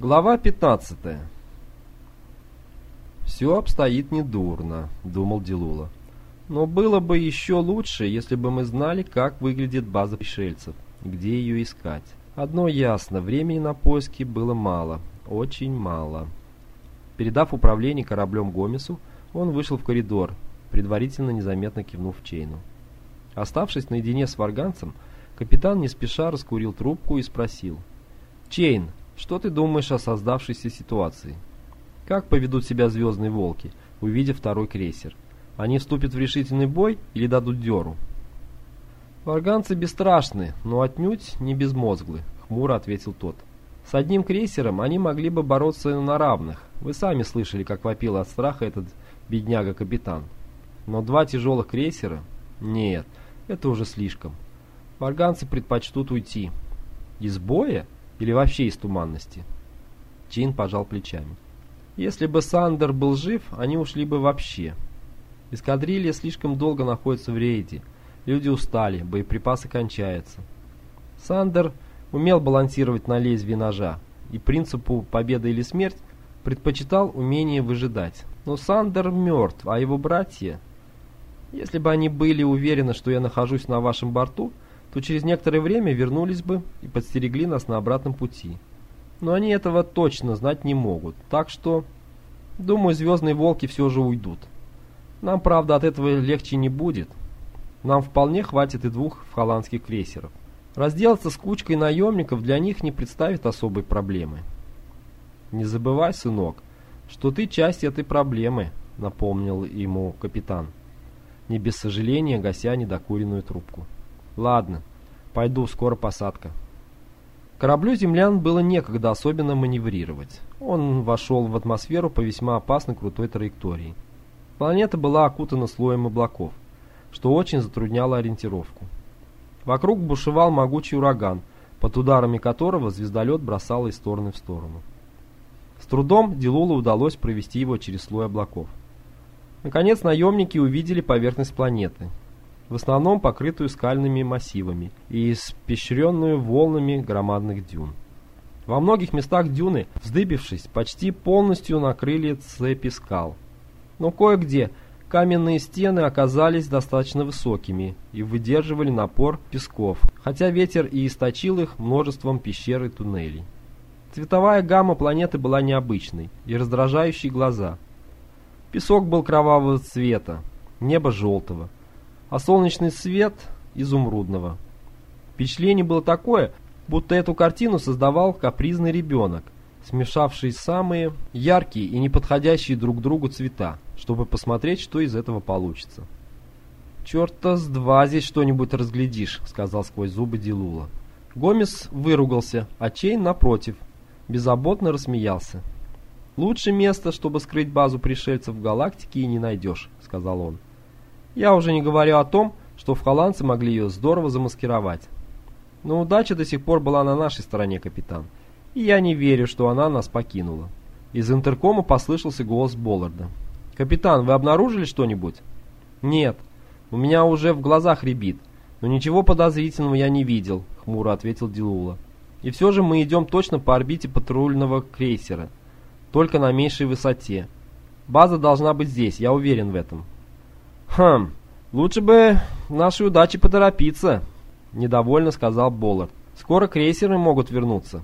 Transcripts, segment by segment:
Глава 15 «Все обстоит недурно», — думал Дилула. «Но было бы еще лучше, если бы мы знали, как выглядит база пришельцев, где ее искать. Одно ясно, времени на поиски было мало, очень мало». Передав управление кораблем Гомесу, он вышел в коридор, предварительно незаметно кивнув Чейну. Оставшись наедине с варганцем, капитан не спеша раскурил трубку и спросил. «Чейн, что ты думаешь о создавшейся ситуации? Как поведут себя звездные волки, увидев второй крейсер? Они вступят в решительный бой или дадут дёру? Варганцы бесстрашны, но отнюдь не безмозглы, хмуро ответил тот. С одним крейсером они могли бы бороться на равных. Вы сами слышали, как вопил от страха этот бедняга-капитан. Но два тяжелых крейсера? Нет, это уже слишком. Варганцы предпочтут уйти. Из боя? Или вообще из туманности? Чин пожал плечами. Если бы Сандер был жив, они ушли бы вообще. Эскадрилья слишком долго находится в рейде. Люди устали, боеприпасы кончаются. Сандер умел балансировать на лезвии ножа и принципу «победа или смерть» предпочитал умение выжидать. Но Сандер мертв, а его братья... Если бы они были уверены, что я нахожусь на вашем борту, то через некоторое время вернулись бы и подстерегли нас на обратном пути. Но они этого точно знать не могут, так что, думаю, звездные волки все же уйдут. Нам, правда, от этого легче не будет. Нам вполне хватит и двух холландских крейсеров. Разделаться с кучкой наемников для них не представит особой проблемы. «Не забывай, сынок, что ты часть этой проблемы», — напомнил ему капитан, не без сожаления гася недокуренную трубку. Ладно, пойду, скоро посадка. Кораблю землян было некогда особенно маневрировать. Он вошел в атмосферу по весьма опасной крутой траектории. Планета была окутана слоем облаков, что очень затрудняло ориентировку. Вокруг бушевал могучий ураган, под ударами которого звездолет бросал из стороны в сторону. С трудом Дилулу удалось провести его через слой облаков. Наконец наемники увидели поверхность планеты, в основном покрытую скальными массивами и испещренную волнами громадных дюн. Во многих местах дюны, вздыбившись, почти полностью накрыли цепи скал. Но кое-где каменные стены оказались достаточно высокими и выдерживали напор песков, хотя ветер и источил их множеством пещер и туннелей. Цветовая гамма планеты была необычной и раздражающей глаза. Песок был кровавого цвета, небо желтого, а солнечный свет изумрудного. Впечатление было такое, будто эту картину создавал капризный ребенок, смешавший самые яркие и неподходящие друг другу цвета, чтобы посмотреть, что из этого получится. «Черта с два здесь что-нибудь разглядишь», — сказал сквозь зубы Дилула. Гомес выругался, а Чейн, напротив, беззаботно рассмеялся. «Лучше место, чтобы скрыть базу пришельцев в галактике, и не найдешь», — сказал он. Я уже не говорю о том, что в холландцы могли ее здорово замаскировать. Но удача до сих пор была на нашей стороне, капитан. И я не верю, что она нас покинула. Из интеркома послышался голос Болларда. «Капитан, вы обнаружили что-нибудь?» «Нет. У меня уже в глазах рябит. Но ничего подозрительного я не видел», — хмуро ответил Дилула. «И все же мы идем точно по орбите патрульного крейсера. Только на меньшей высоте. База должна быть здесь, я уверен в этом». «Хм, лучше бы нашей удачи поторопиться», — недовольно сказал Боллард. «Скоро крейсеры могут вернуться».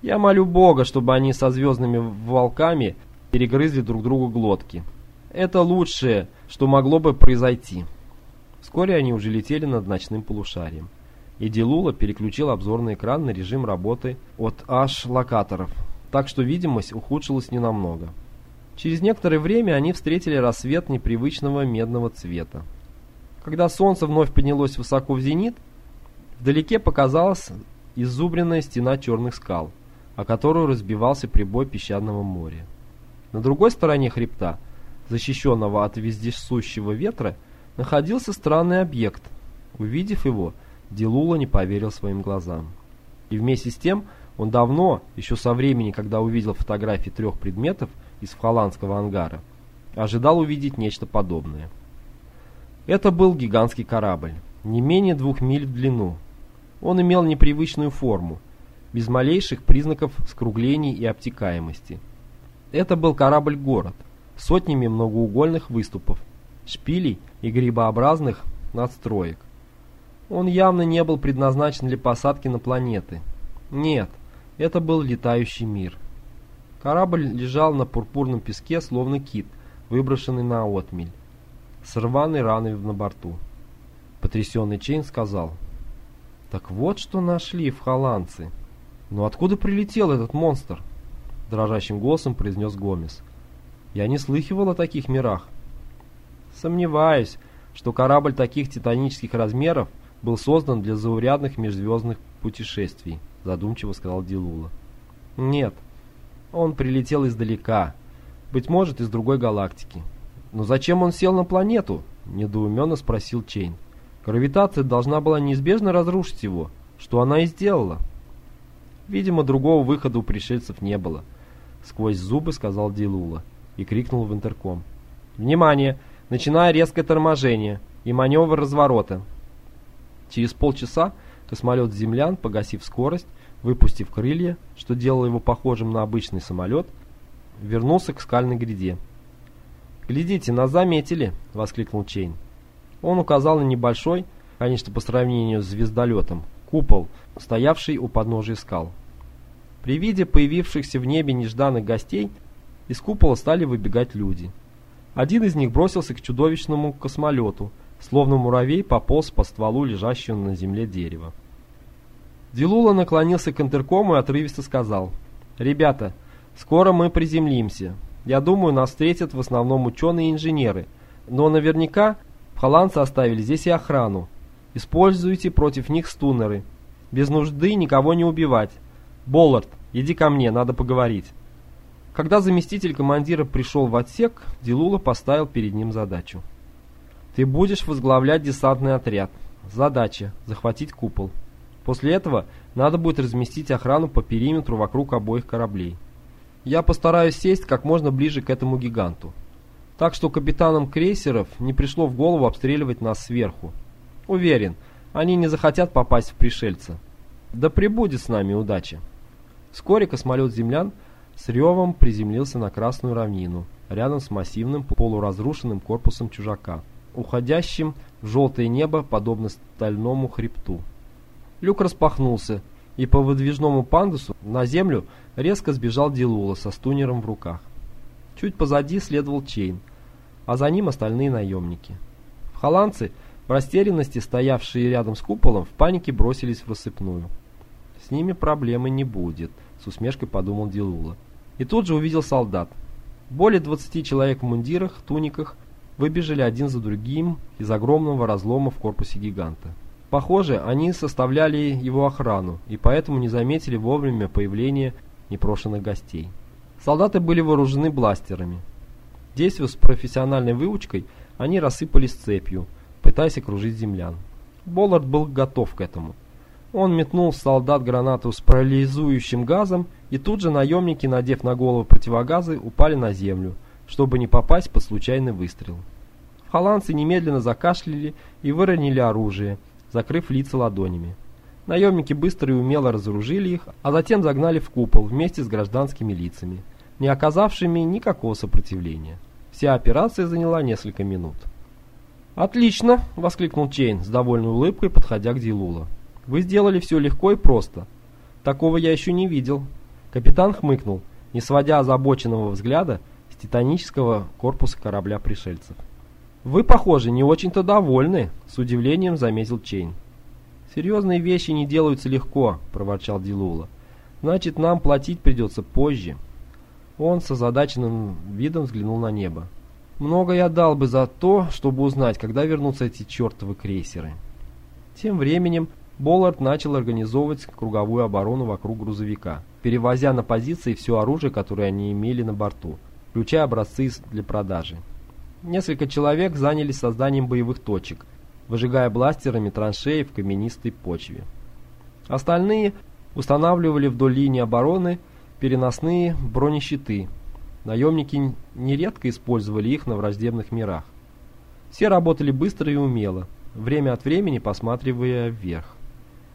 «Я молю Бога, чтобы они со звездными волками перегрызли друг другу глотки. Это лучшее, что могло бы произойти». Вскоре они уже летели над ночным полушарием. И Дилула переключил обзорный экран на режим работы от H-локаторов, так что видимость ухудшилась ненамного. Через некоторое время они встретили рассвет непривычного медного цвета. Когда солнце вновь поднялось высоко в зенит, вдалеке показалась изубренная стена черных скал, о которую разбивался прибой песчаного моря. На другой стороне хребта, защищенного от вездесущего ветра, находился странный объект. Увидев его, Дилула не поверил своим глазам. И вместе с тем он давно, еще со времени, когда увидел фотографии трех предметов, из холландского ангара, ожидал увидеть нечто подобное. Это был гигантский корабль, не менее двух миль в длину. Он имел непривычную форму. без малейших признаков скруглений и обтекаемости. Это был корабль-город, сотнями многоугольных выступов, шпилей и грибообразных надстроек. Он явно не был предназначен для посадки на планеты. Нет, это был летающий мир. Корабль лежал на пурпурном песке, словно кит, выброшенный на отмель, с рваной раной на борту. Потрясенный Чейн сказал, «Так вот что нашли в холландцы. Но откуда прилетел этот монстр?» Дрожащим голосом произнес Гомес. «Я не слыхивал о таких мирах». «Сомневаюсь, что корабль таких титанических размеров был создан для заурядных межзвездных путешествий», задумчиво сказал Дилула. «Нет, он прилетел издалека, быть может, из другой галактики. Но зачем он сел на планету?» недоуменно спросил Чейн. «Гравитация должна была неизбежно разрушить его, что она и сделала». Видимо, другого выхода у пришельцев не было. Сквозь зубы сказал Дилула и крикнул в интерком. «Внимание! Начиная резкое торможение и маневр разворота!» Через полчаса космолет «Землян», погасив скорость, выпустив крылья, что делало его похожим на обычный самолет, вернулся к скальной гряде. «Глядите, нас заметили!» — воскликнул Чейн. Он указал на небольшой, конечно, по сравнению с звездолетом, купол, стоявший у подножия скал. При виде появившихся в небе нежданных гостей из купола стали выбегать люди. Один из них бросился к чудовищному космолету, словно муравей пополз по стволу лежащего на земле дерева. Дилула наклонился к интеркому и отрывисто сказал, «Ребята, скоро мы приземлимся. Я думаю, нас встретят в основном ученые и инженеры, но наверняка холландцы оставили здесь и охрану. Используйте против них стунеры. Без нужды никого не убивать. Боллард, иди ко мне, надо поговорить». Когда заместитель командира пришел в отсек, Дилула поставил перед ним задачу. «Ты будешь возглавлять десантный отряд. Задача – захватить купол. После этого надо будет разместить охрану по периметру вокруг обоих кораблей. Я постараюсь сесть как можно ближе к этому гиганту. Так что капитанам крейсеров не пришло в голову обстреливать нас сверху. Уверен, они не захотят попасть в пришельца. Да прибудет с нами удача. Вскоре космолет «Землян» с ревом приземлился на Красную равнину, рядом с массивным полуразрушенным корпусом чужака, уходящим в желтое небо, подобно стальному хребту. Люк распахнулся, и по выдвижному пандусу на землю резко сбежал Дилула со стунером в руках. Чуть позади следовал Чейн, а за ним остальные наемники. В холландцы, в растерянности стоявшие рядом с куполом, в панике бросились в рассыпную. С ними проблемы не будет, с усмешкой подумал Дилула. И тут же увидел солдат. Более 20 человек в мундирах, туниках выбежали один за другим из огромного разлома в корпусе гиганта. Похоже, они составляли его охрану и поэтому не заметили вовремя появления непрошенных гостей. Солдаты были вооружены бластерами. Действуя с профессиональной выучкой, они рассыпались цепью, пытаясь окружить землян. Боллард был готов к этому. Он метнул солдат гранату с парализующим газом, и тут же наемники, надев на голову противогазы, упали на землю, чтобы не попасть под случайный выстрел. Холландцы немедленно закашляли и выронили оружие, закрыв лица ладонями. Наемники быстро и умело разоружили их, а затем загнали в купол вместе с гражданскими лицами, не оказавшими никакого сопротивления. Вся операция заняла несколько минут. «Отлично!» — воскликнул Чейн с довольной улыбкой, подходя к Дилула. Вы сделали все легко и просто. Такого я еще не видел. Капитан хмыкнул, не сводя озабоченного взгляда с титанического корпуса корабля пришельцев. «Вы, похоже, не очень-то довольны», — с удивлением заметил Чейн. «Серьезные вещи не делаются легко», — проворчал Дилула. «Значит, нам платить придется позже». Он с озадаченным видом взглянул на небо. «Много я дал бы за то, чтобы узнать, когда вернутся эти чертовы крейсеры». Тем временем Боллард начал организовывать круговую оборону вокруг грузовика, перевозя на позиции все оружие, которое они имели на борту, включая образцы для продажи. Несколько человек занялись созданием боевых точек, выжигая бластерами траншеи в каменистой почве. Остальные устанавливали вдоль линии обороны переносные бронещиты. Наемники нередко использовали их на враждебных мирах. Все работали быстро и умело, время от времени посматривая вверх.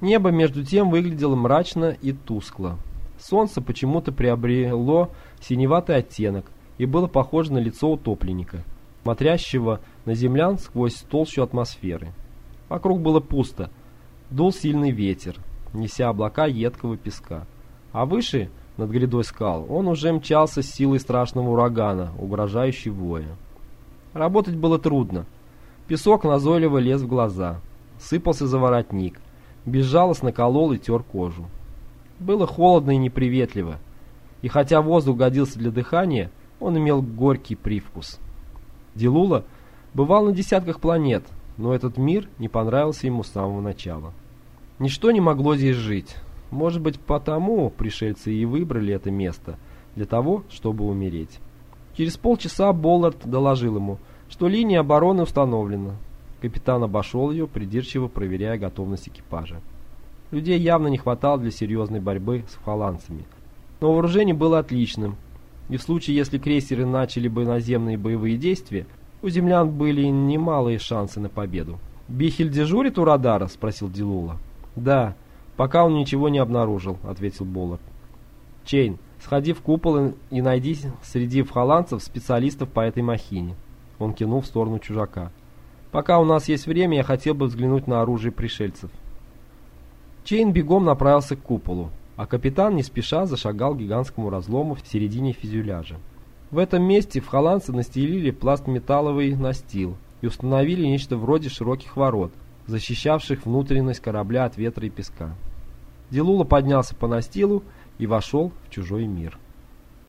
Небо между тем выглядело мрачно и тускло. Солнце почему-то приобрело синеватый оттенок и было похоже на лицо утопленника, смотрящего на землян сквозь толщу атмосферы. Вокруг было пусто. Дул сильный ветер, неся облака едкого песка. А выше, над грядой скал, он уже мчался с силой страшного урагана, угрожающей воя. Работать было трудно. Песок назойливо лез в глаза. Сыпался за воротник безжалостно колол и тер кожу. Было холодно и неприветливо, и хотя воздух годился для дыхания, он имел горький привкус. Дилула бывал на десятках планет, но этот мир не понравился ему с самого начала. Ничто не могло здесь жить. Может быть, потому пришельцы и выбрали это место, для того, чтобы умереть. Через полчаса Боллард доложил ему, что линия обороны установлена, Капитан обошел ее, придирчиво проверяя готовность экипажа. Людей явно не хватало для серьезной борьбы с фаланцами. Но вооружение было отличным, и в случае, если крейсеры начали бы наземные боевые действия, у землян были немалые шансы на победу. «Бихель дежурит у радара?» – спросил Дилула. «Да, пока он ничего не обнаружил», – ответил Боллард. «Чейн, сходи в купол и найди среди вхолланцев специалистов по этой махине». Он кивнул в сторону чужака. Пока у нас есть время, я хотел бы взглянуть на оружие пришельцев. Чейн бегом направился к куполу, а капитан не спеша зашагал к гигантскому разлому в середине фюзеляжа. В этом месте вхолланцы настелили пластметалловый настил и установили нечто вроде широких ворот, защищавших внутренность корабля от ветра и песка. Делула поднялся по настилу и вошел в чужой мир.